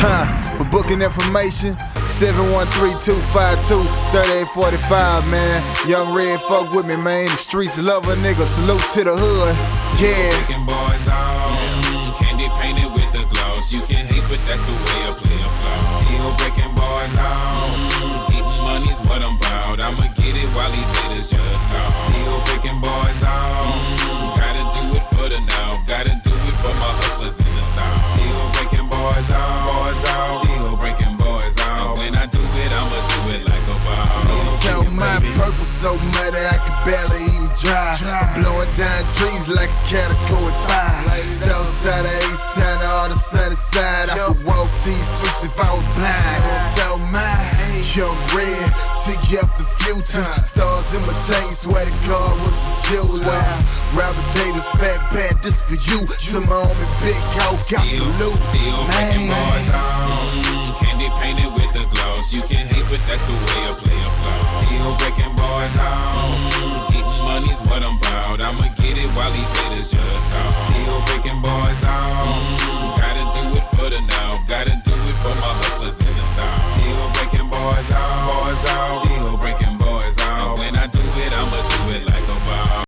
Huh. For booking information, 713-252-3845, man. Young Red, fuck with me, man. The streets love a nigga. Salute to the hood. Yeah. Boys on, candy painted with the gloss. You can hate, but that's the way I play My purpose so muddy I can barely even drive. I'm blowing down trees like a category five. South side of East Town, all the Sunnyside. I could walk these streets if I was blind. Tell my young red, take you up the future. Stars in my tank, swear to God was a jeweler. Robert Davis, Fat Pat, this for you. To my homie Big Out, got Still, salute. still boys Man. haters.